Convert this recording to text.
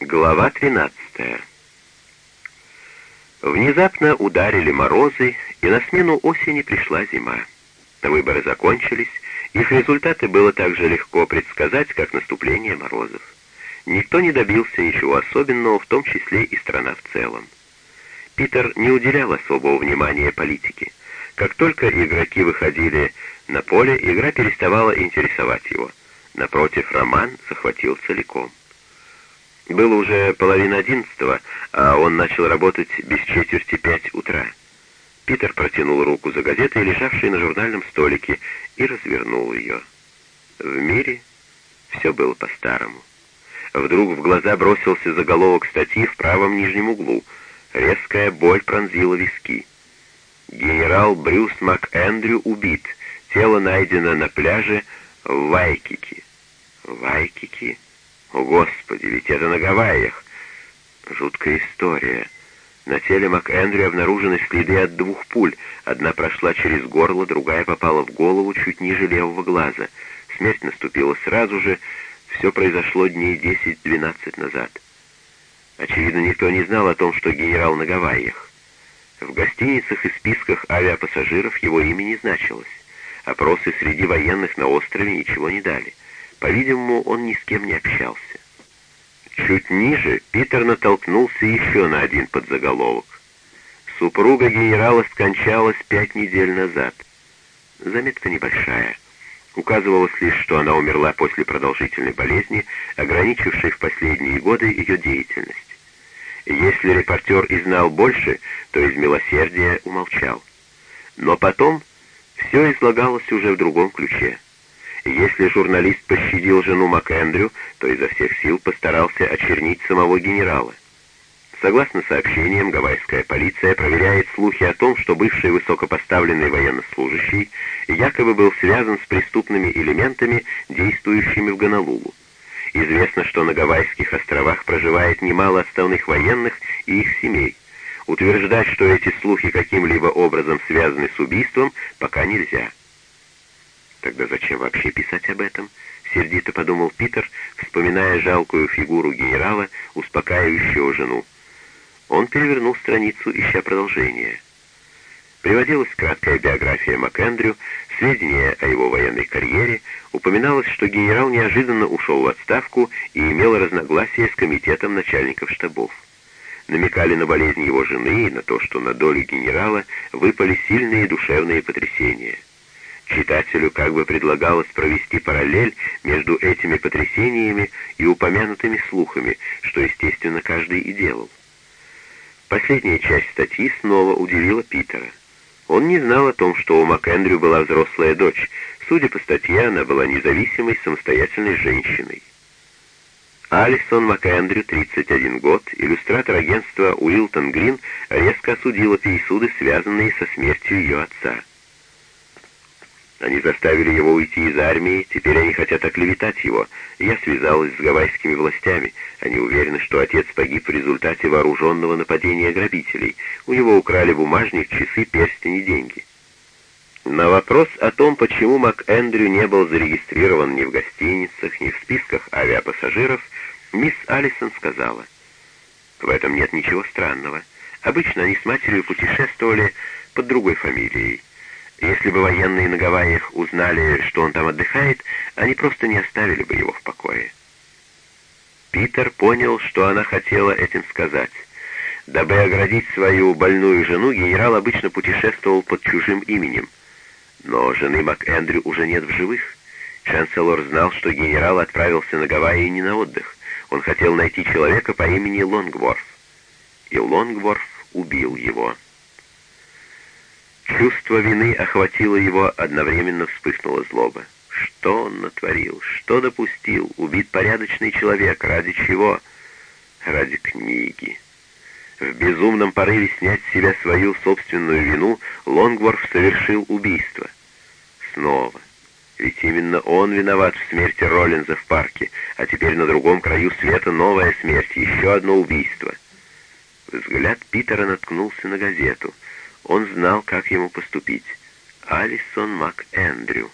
Глава 13 Внезапно ударили морозы, и на смену осени пришла зима. Выборы закончились, их результаты было так же легко предсказать, как наступление морозов. Никто не добился ничего особенного, в том числе и страна в целом. Питер не уделял особого внимания политике. Как только игроки выходили на поле, игра переставала интересовать его. Напротив, роман захватил целиком. Было уже половина одиннадцатого, а он начал работать без четверти пять утра. Питер протянул руку за газетой, лежавшей на журнальном столике, и развернул ее. В мире все было по-старому. Вдруг в глаза бросился заголовок статьи в правом нижнем углу. Резкая боль пронзила виски. Генерал Брюс МакЭндрю убит. Тело найдено на пляже в Вайкике. Вайкики? О, Господи, ведь это на Гавайях. Жуткая история. На теле МакЭндрю обнаружены следы от двух пуль. Одна прошла через горло, другая попала в голову чуть ниже левого глаза. Смерть наступила сразу же. Все произошло дней 10-12 назад. Очевидно, никто не знал о том, что генерал на Гавайях. В гостиницах и списках авиапассажиров его имя не значилось. Опросы среди военных на острове ничего не дали. По-видимому, он ни с кем не общался. Чуть ниже Питер натолкнулся еще на один подзаголовок. Супруга генерала скончалась пять недель назад. Заметка небольшая. Указывалось лишь, что она умерла после продолжительной болезни, ограничившей в последние годы ее деятельность. Если репортер и знал больше, то из милосердия умолчал. Но потом все излагалось уже в другом ключе. Если журналист пощадил жену МакЭндрю, то изо всех сил постарался очернить самого генерала. Согласно сообщениям, гавайская полиция проверяет слухи о том, что бывший высокопоставленный военнослужащий якобы был связан с преступными элементами, действующими в Гонолулу. Известно, что на Гавайских островах проживает немало отставных военных и их семей. Утверждать, что эти слухи каким-либо образом связаны с убийством, пока нельзя. Тогда зачем вообще писать об этом? Сердито подумал Питер, вспоминая жалкую фигуру генерала, успокаивающего жену. Он перевернул страницу, ища продолжение. Приводилась краткая биография МакЭндрю, сведения о его военной карьере, упоминалось, что генерал неожиданно ушел в отставку и имел разногласия с комитетом начальников штабов. Намекали на болезнь его жены и на то, что на долю генерала выпали сильные душевные потрясения. Читателю как бы предлагалось провести параллель между этими потрясениями и упомянутыми слухами, что, естественно, каждый и делал. Последняя часть статьи снова удивила Питера. Он не знал о том, что у МакЭндрю была взрослая дочь. Судя по статье, она была независимой, самостоятельной женщиной. Алисон МакЭндрю, 31 год, иллюстратор агентства Уилтон Грин, резко осудила пересуды, связанные со смертью ее отца. Они заставили его уйти из армии, теперь они хотят оклеветать его. Я связалась с гавайскими властями. Они уверены, что отец погиб в результате вооруженного нападения грабителей. У него украли бумажник, часы, перстень и деньги. На вопрос о том, почему МакЭндрю не был зарегистрирован ни в гостиницах, ни в списках авиапассажиров, мисс Алисон сказала, «В этом нет ничего странного. Обычно они с матерью путешествовали под другой фамилией. Если бы военные на Гавайях узнали, что он там отдыхает, они просто не оставили бы его в покое. Питер понял, что она хотела этим сказать. Дабы оградить свою больную жену, генерал обычно путешествовал под чужим именем. Но жены МакЭндрю уже нет в живых. Чанселор знал, что генерал отправился на Гавайи не на отдых. Он хотел найти человека по имени Лонгворф. И Лонгворф убил его. Чувство вины охватило его, одновременно вспыхнула злоба. Что он натворил? Что допустил? Убит порядочный человек. Ради чего? Ради книги. В безумном порыве снять с себя свою собственную вину Лонгворф совершил убийство. Снова. Ведь именно он виноват в смерти Роллинза в парке, а теперь на другом краю света новая смерть, еще одно убийство. Взгляд Питера наткнулся на газету — он знал, как ему поступить. Алисон МакЭндрю.